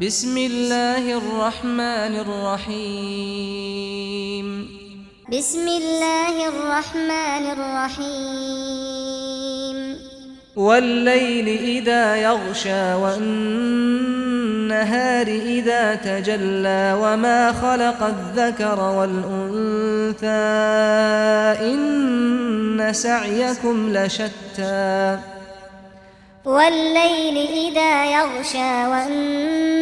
بسم الله الرحمن الرحيم بسم الله الرحمن الرحيم والليل اذا يغشى والنهار اذا تجلى وما خلق الذكر والانثى ان سعيكم لشتى والليل اذا يغشى والنہار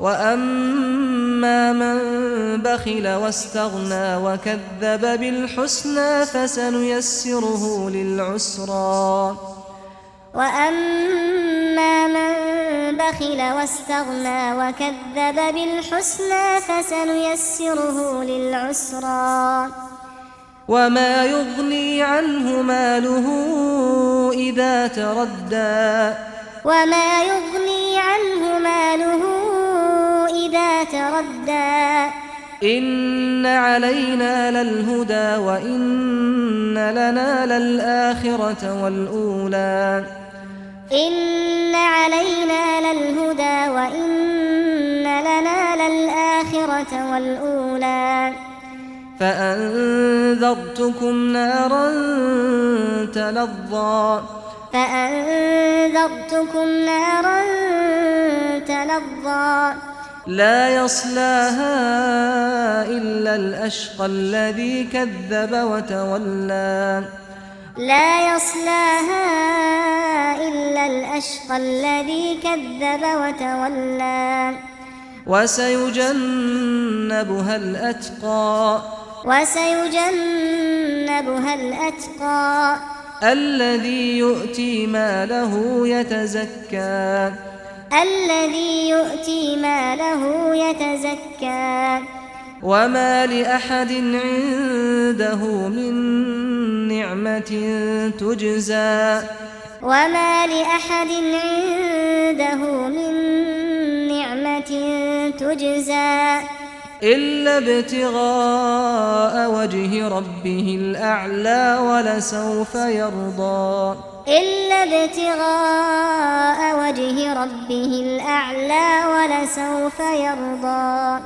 وأما من بخل واستغنى وكذب بالحسنى فسنيسره للعسرى. وأما من بخل واستغنى وكذب بالحسنى فسنيسره للعسرى. وما يغني عنه ماله إذا تردى. وما يغني عنه ماله تردى. ان علينا للهدى وان لنا للاخره والاولى. ان علينا للهدى وان لنا للاخره والاولى. فأنذرتكم نارا تلظى. فأنذرتكم نارا تلظى. لا يصلها إلا الأشقى الذي كذب وتولى. لا يصلها إلا الأشقى الذي كذب وتولى. وسيجنبها الأتقى. وسيجنبها الأتقى. الذي يؤتي ماله يتزكى. الذي يؤتي ماله يتزكى. وما لأحد عنده من نعمة تجزى. وما لأحد عنده من نعمة تجزى. إلا ابتغاء وجه ربه الأعلى ولسوف يرضى. إلا ابتغاء ربه الأعلى ولسوف يرضى